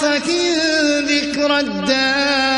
فكن ذكر الدار.